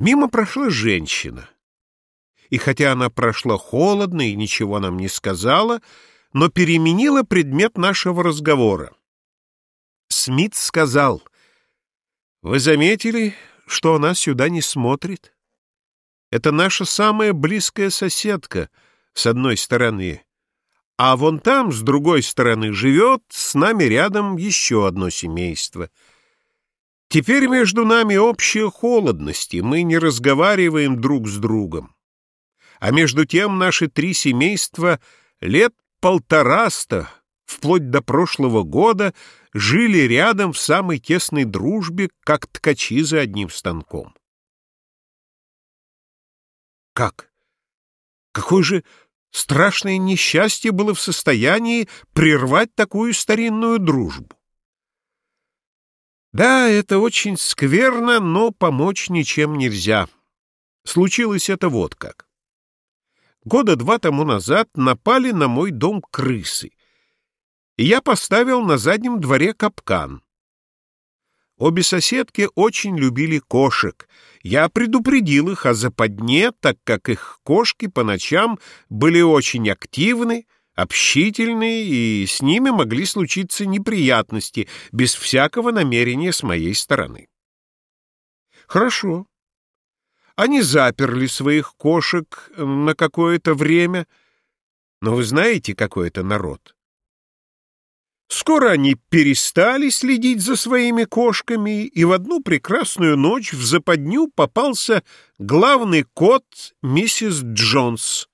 Мимо прошла женщина. И хотя она прошла холодно и ничего нам не сказала, но переменила предмет нашего разговора. Смит сказал, «Вы заметили, что она сюда не смотрит? Это наша самая близкая соседка, с одной стороны, а вон там, с другой стороны, живет с нами рядом еще одно семейство — Теперь между нами общая холодность, и мы не разговариваем друг с другом. А между тем наши три семейства лет полтораста, вплоть до прошлого года, жили рядом в самой тесной дружбе, как ткачи за одним станком. Как? Какое же страшное несчастье было в состоянии прервать такую старинную дружбу? Да, это очень скверно, но помочь ничем нельзя. Случилось это вот как. Года два тому назад напали на мой дом крысы, и я поставил на заднем дворе капкан. Обе соседки очень любили кошек. Я предупредил их о западне, так как их кошки по ночам были очень активны, общительные, и с ними могли случиться неприятности без всякого намерения с моей стороны. Хорошо. Они заперли своих кошек на какое-то время, но вы знаете, какой это народ. Скоро они перестали следить за своими кошками, и в одну прекрасную ночь в западню попался главный кот миссис Джонс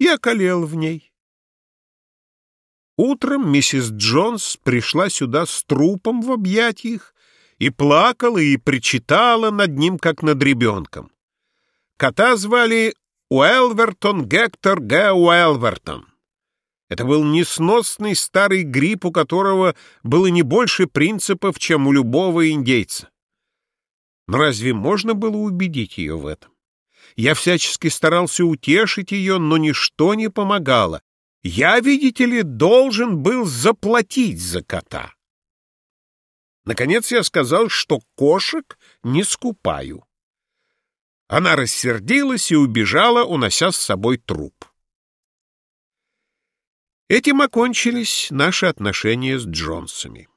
и околел в ней. Утром миссис Джонс пришла сюда с трупом в объятиях и плакала и причитала над ним, как над ребенком. Кота звали Уэлвертон Гектор Г. Уэлвертон. Это был несносный старый гриб, у которого было не больше принципов, чем у любого индейца. Но разве можно было убедить ее в этом? Я всячески старался утешить ее, но ничто не помогало. Я, видите ли, должен был заплатить за кота. Наконец я сказал, что кошек не скупаю. Она рассердилась и убежала, унося с собой труп. Этим окончились наши отношения с Джонсами.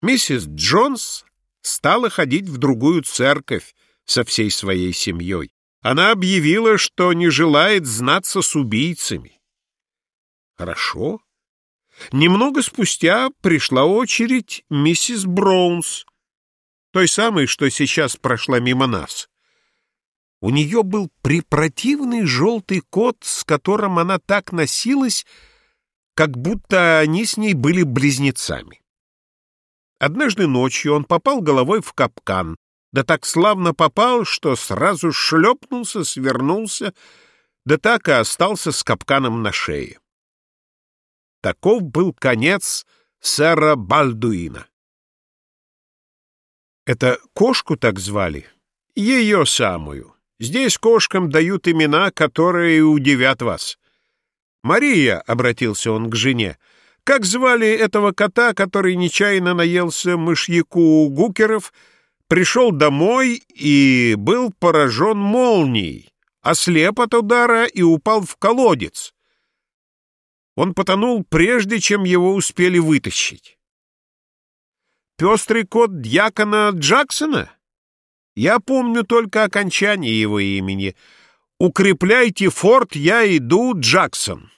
Миссис Джонс стала ходить в другую церковь со всей своей семьей. Она объявила, что не желает знаться с убийцами. Хорошо. Немного спустя пришла очередь миссис Браунс, той самой, что сейчас прошла мимо нас. У нее был препротивный желтый кот, с которым она так носилась, как будто они с ней были близнецами. Однажды ночью он попал головой в капкан, да так славно попал, что сразу шлепнулся, свернулся, да так и остался с капканом на шее. Таков был конец сэра Бальдуина. Это кошку так звали? Ее самую. Здесь кошкам дают имена, которые удивят вас. «Мария», — обратился он к жене, — «как звали этого кота, который нечаянно наелся мышьяку у гукеров, пришел домой и был поражен молнией, ослеп от удара и упал в колодец?» Он потонул, прежде чем его успели вытащить. Пестрый кот дьякона Джексона? Я помню только окончание его имени. «Укрепляйте форт, я иду, Джексон».